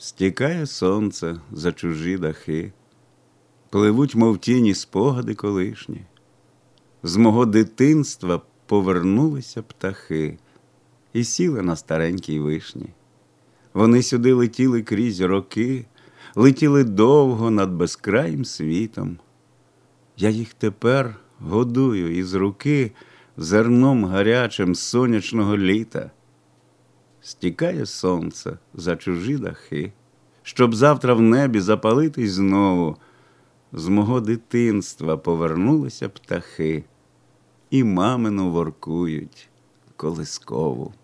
Стікає сонце за чужі дахи, пливуть, мов тіні спогади колишні. З мого дитинства повернулися птахи і сіли на старенькій вишні. Вони сюди летіли крізь роки, летіли довго над безкраїм світом. Я їх тепер годую із руки зерном гарячим сонячного літа. Стікає сонце за чужі дахи, щоб завтра в небі запалитись знову. З мого дитинства повернулися птахи і мамину воркують колискову.